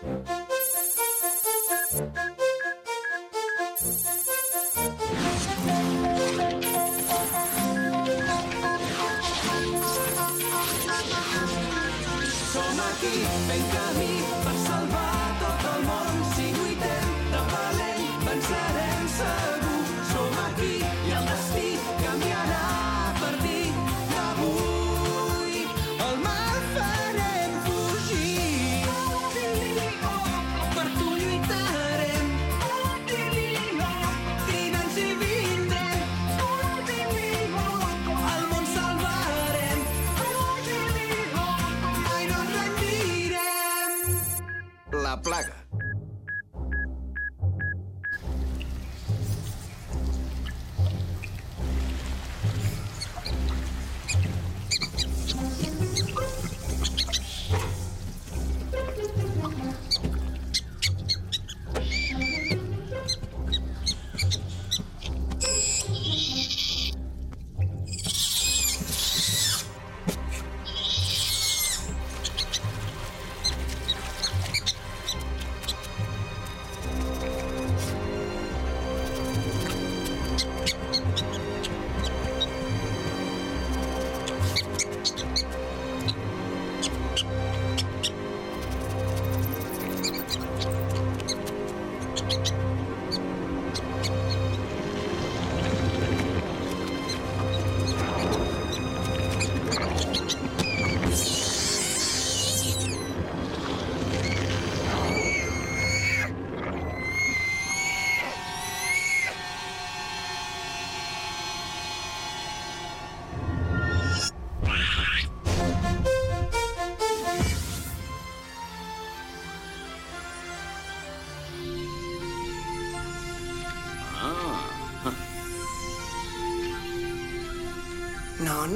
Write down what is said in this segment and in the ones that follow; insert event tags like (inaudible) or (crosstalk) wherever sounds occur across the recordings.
Som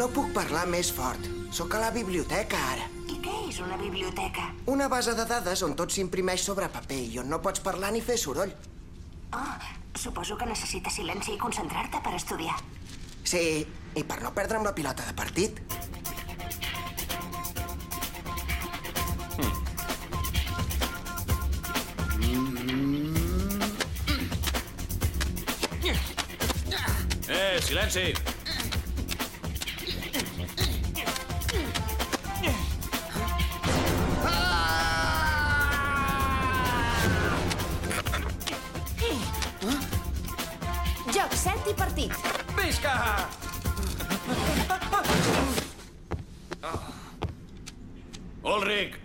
No, puc parlar més fort. Sóc a la biblioteca, ara. I què és una biblioteca? Una base de dades on tot s'imprimeix sobre paper i on no pots parlar ni fer soroll. Oh, suposo que necessites silenci i concentrar-te per estudiar. Sí, i per no perdre'm la pilota de partit. Eh, silenci! Partit. Visca! Ulrich,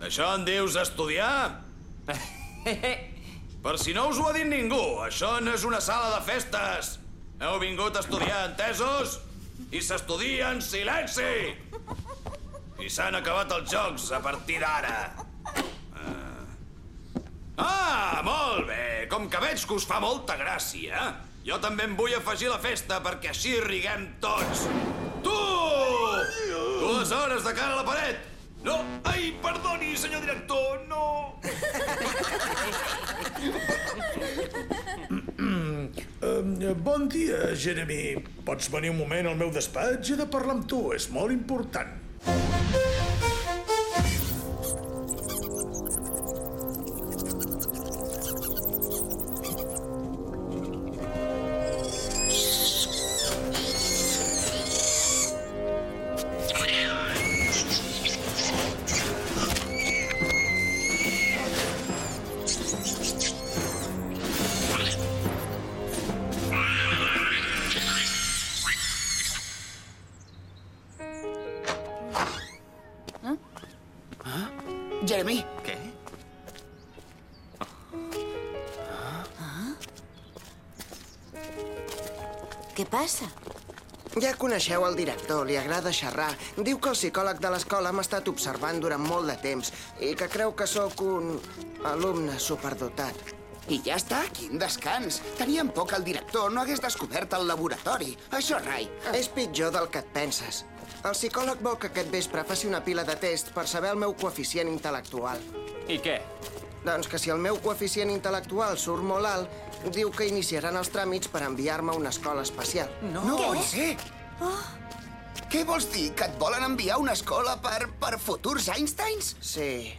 això en dius estudiar? (laughs) Per si no us ho ha dit ningú, això no és una sala de festes. Heu vingut a estudiar, entesos? I s'estudia en silenci! I s'han acabat els jocs a partir d'ara. Ah. molt bé! Com que veig que us fa molta gràcia, jo també em vull afegir la festa perquè així riguem tots. Tu! Dues hores de cara a la paret! No! Ai, perdoni, senyor director, no! Bon dia, Jeremy. Pots venir un moment al meu despatx? He de parlar amb tu, és molt important. Ja coneixeu el director, li agrada xerrar. Diu que el psicòleg de l'escola m'ha estat observant durant molt de temps i que creu que sóc un alumne superdotat. i ja està, quin descans. Teníem por que el director no hagués descobert el laboratori. Això, Rai. És pitjor del que et penses. El psicòleg vol que aquest vespre faci una pila de test per saber el meu coeficient intel·lectual. I què? Doncs que si el meu coeficient intel·lectual surt molt alt, diu que iniciaran els tràmits per enviar-me a una escola espacial. No, no pot ser. Què vols dir? Que et volen enviar a una escola per, per futurs Einsteins? Sí.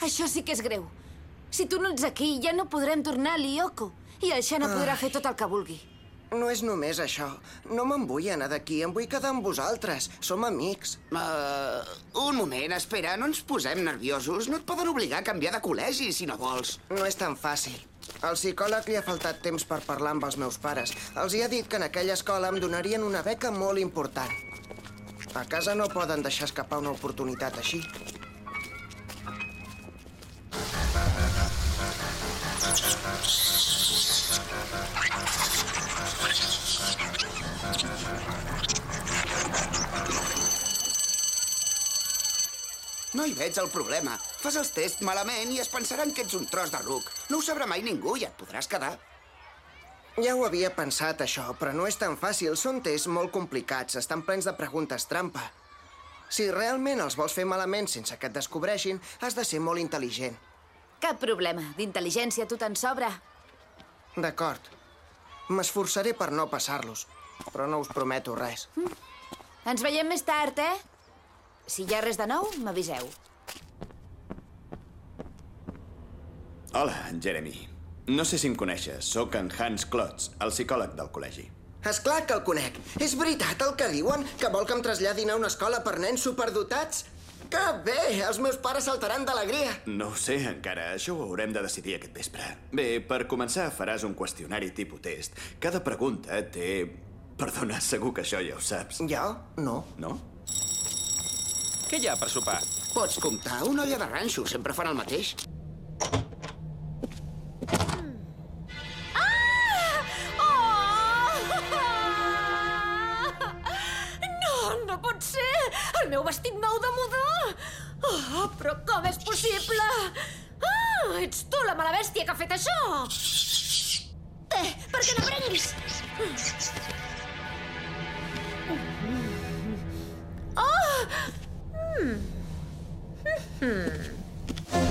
Això sí que és greu. Si tu no ets aquí, ja no podrem tornar a l'Ioko. I el Xana podrà fer tot el que vulgui. No és només això. No me'n vull anar d'aquí, em vull quedar amb vosaltres. Som amics. Uh, un moment, espera, no ens posem nerviosos. No et poden obligar a canviar de col·legi, si no vols. No és tan fàcil. Al psicòleg li ha faltat temps per parlar amb els meus pares. Els hi ha dit que en aquella escola em donarien una beca molt important. A casa no poden deixar escapar una oportunitat així. No hi veig el problema. Fas els tests malament i es pensaran que ets un tros de ruc. No ho sabrà mai ningú i et podràs quedar. Ja ho havia pensat, això, però no és tan fàcil. Són tests molt complicats, estan plens de preguntes trampa. Si realment els vols fer malament sense que et descobreixin, has de ser molt intel·ligent. Cap problema. D'intel·ligència tu te'n sobra. D'acord. M'esforçaré per no passar-los, però no us prometo res. Ens veiem més tard, eh? Si hi ha res de nou, m'aviseu. Hola, Jeremy. No sé si em coneixes. Sóc en Hans Klotz, el psicòleg del col·legi. És clar que el conec. És veritat el que diuen? Que vol que em traslladin a una escola per nens superdotats? Que bé! Els meus pares saltaran d'alegria. No ho sé encara. Això ho haurem de decidir aquest vespre. Bé, per començar faràs un qüestionari tipus test. Cada pregunta té... Perdona, segur que això ja ho saps. Jo? No. No? Què hi ha per sopar? Pots comptar, una olla de ranxo, sempre fan el mateix. Però com és possible? Ah, ets tu la mala bèstia que ha fet això! Eh, per què no prenguis? Oh! Jeremy!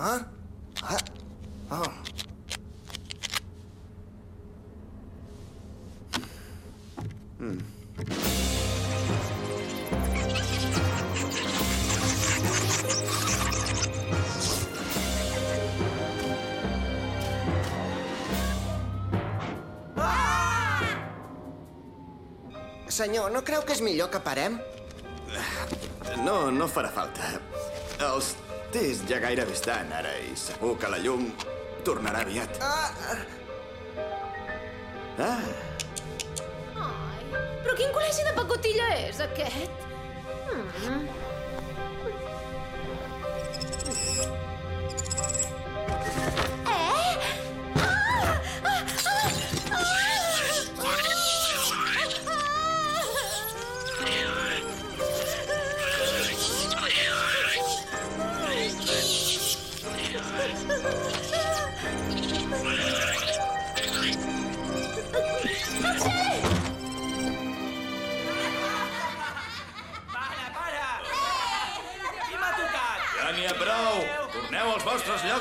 Ah? Oh. Senyor, no creu que és millor que parem? No, no farà falta. Els tests ja gairebé estan ara i segur que la llum tornarà aviat. Ah, Ah, Ai, però quin col·legi de pacotilla és, aquest? Para,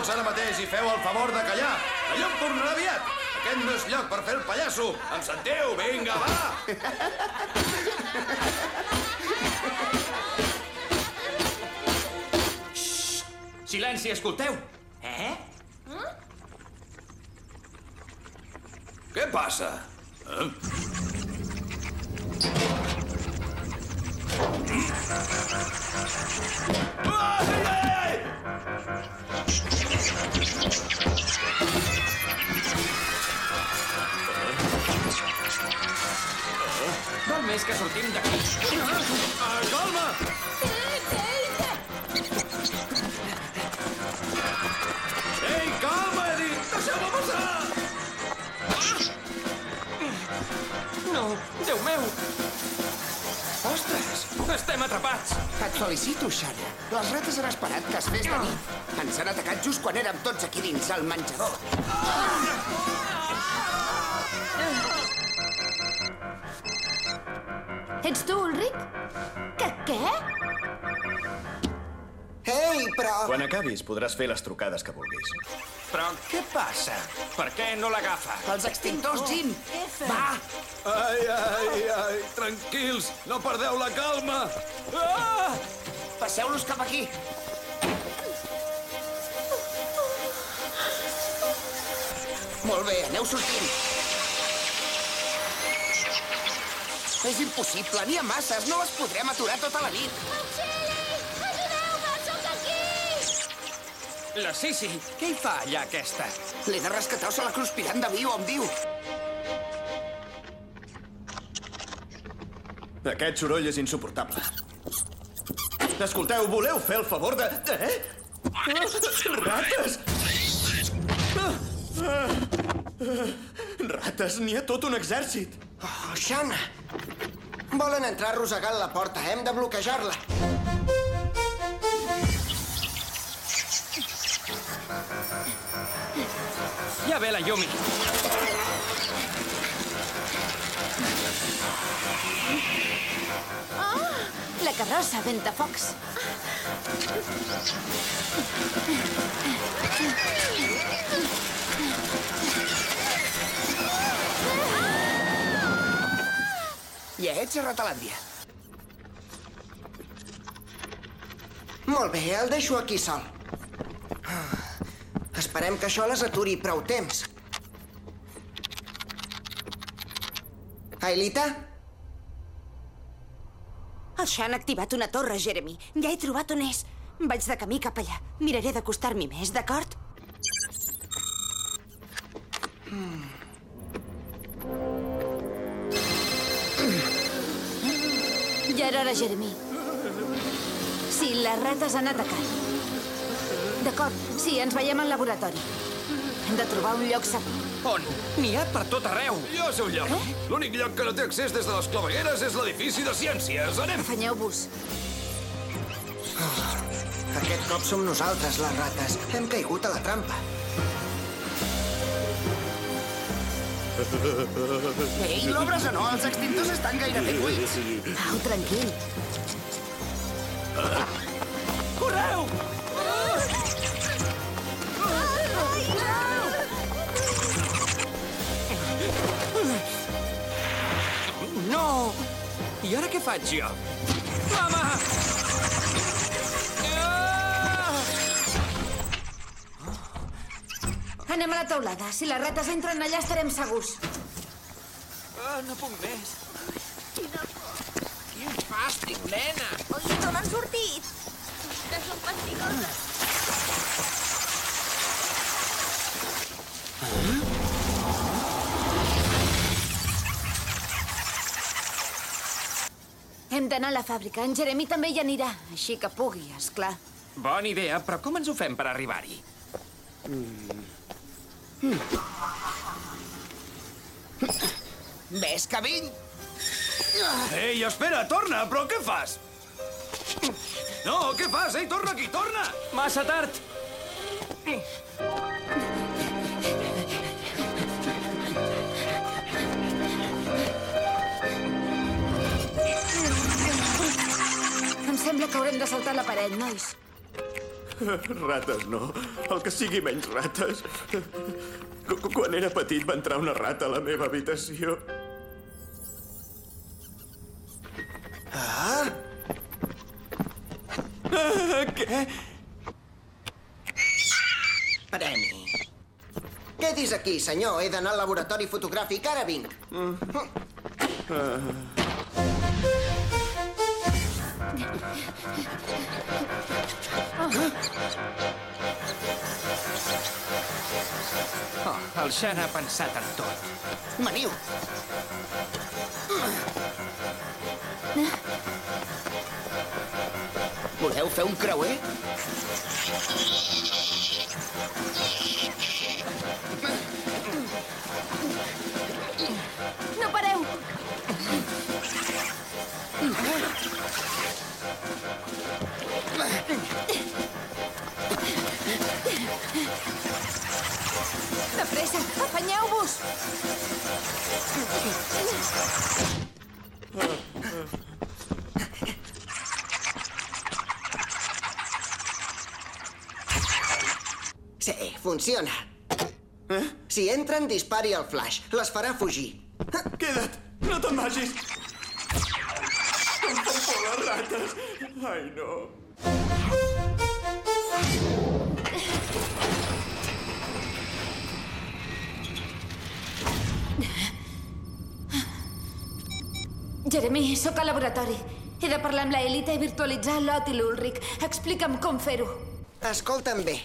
vostres llocs ara mateix i feu el favor de callar! La llum tornarà aviat! Aquest no és lloc per fer el pallasso! Em sentiu? Vinga, va! Silenci, escolteu! Eh? Què passa? Eh? Val més que sortim d'aquí. Ah, calma! Ei, calma, he dit! Deixeu-me passar! No, Déu meu! Estem atrapats! Et felicito, Xana. Les rates han esperat que es fes de nit. Ens han atacat just quan érem tots aquí dins el menjador. Ets tu, Ulrich? Que què? Ei, però... Quan acabis podràs fer les trucades que vulguis. Però què passa? Per què no l'agafa? Els extintors, Jim! Va! Ai, ai, ai, tranquils, no perdeu la calma. Ah! Passeu-los cap aquí. Molt bé, aneu sortint. És impossible, n'hi ha masses, no les podrem aturar tota la nit. La Sisi, què hi fa allà aquesta? L'he de rescatar o se la cruspiran de viu on viu. Aquest soroll és insuportable. Escolteu, voleu fer el favor de... Eh? Rates! Rates, n'hi ha tot un exèrcit. Oh, Xana! Volen entrar arrossegant la porta. Hem de bloquejar-la. Ja ve la Yumi. La carrossa Ventafocs. Ja ets a Ratalàndia. Molt bé, el deixo aquí sol. Esperem que això les aturi prou temps. Ailita? El Xan ha activat una torre, Jeremy. Ja he trobat on és. Vaig de camí cap allà. Miraré d'acostar-m'hi més, d'acord? Ja era hora, Jeremy. Sí, les rates han atacat. D'acord, sí, ens veiem al laboratori. Hem de trobar un lloc segur. On? N'hi ha per tot arreu. Jo sé un lloc. L'únic lloc que no té accés des de les clavegueres és l'edifici de ciències. Anem! Afanyeu-vos. Aquest cop som nosaltres, les rates. Hem caigut a la trampa. Ei, l'obres o no? Els extintors estan gairebé buits. Au, tranquil. Jo? Mama! Ah! Anem a la teulada. Si les rates entren allà estarem segurs. Ah, no puc més. Quin fàstic, nena! Oi, d'on han sortit? Que són fastigoses. Hem d'anar a la fàbrica. En Jeremy també hi anirà. Així que pugui, és clar. Bona idea, però com ens ho fem per arribar-hi? Ves que vinc? Ei, espera, torna, però què fas? No, què fas? Ei, torna aquí, torna! Massa tard! Em saltar la paret, nois. (laughs) Rates no. El que sigui menys rates. Qu- qu- Quan era petit va entrar una rata a la meva habitació. Ah, Ah, què? premi. Quedis aquí, senyor. He d'anar al laboratori fotogràfic. Ara vinc. Ah. Oh, el Xan ha pensat en tot. Maniu! Voleu fer un creuer? No pareu! Funciona. Eh? Si entren, dispari el flash. Les farà fugir. Queda't! No te'n vagis! Em fan por les rates! Ai, no. Jeremy, sóc al laboratori. He de parlar amb la Elita i virtualitzar l'Ot i l'Ulric. Explica'm com fer-ho. Escolta'm bé.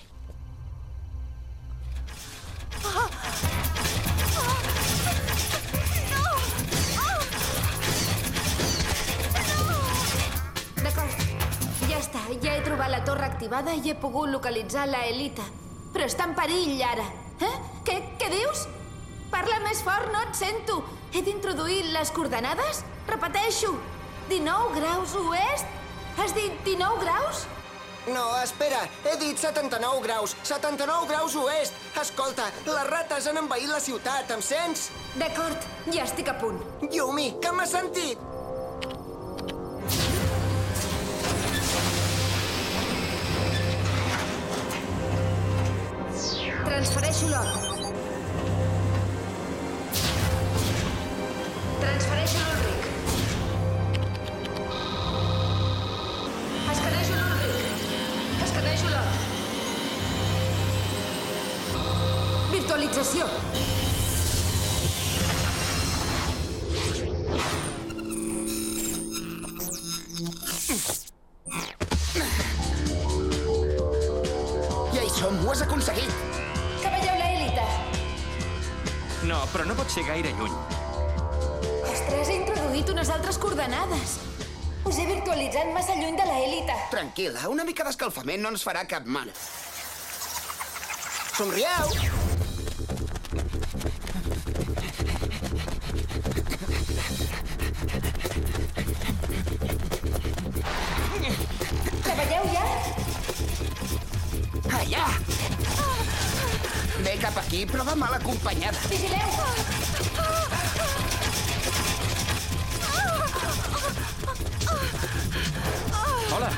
Torre activada i he pogut localitzar la Elita. Però està en perill, ara. Eh? Què, què dius? Parla més fort, no et sento. He d'introduir les coordenades? Repeteixo. 19 graus oest? Has dit 19 graus? No, espera, he dit 79 graus. 79 graus oest. Escolta, les rates han envaït la ciutat, em sents? D'acord, ja estic a punt. Yumi, que m'has sentit? Transfereixo l'or. Transfereixo l'Ulric. Escanejo l'Ulric. Escanejo l'or. Virtualització. Ser gaire lluny. Ostres, he introduït unes altres coordenades. Us he virtualitzat massa lluny de la. Tranquil·la, una mica d'escalfament no ens farà cap mal. Somrieu! Aquí, però va mal acompanyada. Vigileu! Hola,